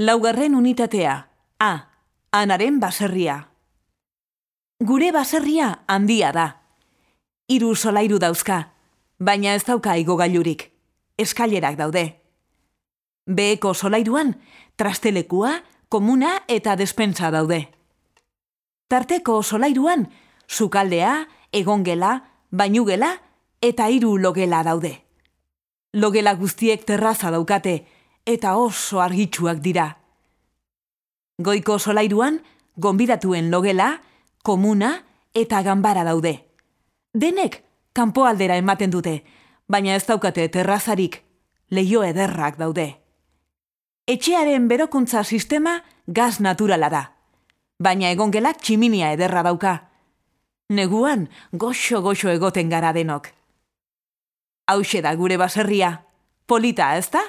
Laugarren unitatea. A. Anaren baserria. Gure baserria handia da. Hiru solairu dauzka, baina ez dauka igogailurik. Eskailerak daude. Beheko solairuan, trastelekua, komuna eta despentsa daude. Tarteko solairuan, sukaldea, egongela, bainugela eta hiru logela daude. Logela guztiek terraza daukate eta oso argitsuak dira. Goiko solairuan, gonbidatuen logela, komuna eta ganbara daude. Denek kanpoaldera ematen dute, baina ez daukate terrazarik, leio ederrak daude. Etxearen berokuntza sistema gaz naturala da, baina egongelak tximinia ederra dauka. Neguan goxo-goxo egoten gara denok. Hauxe da gure baserria, polita ez da?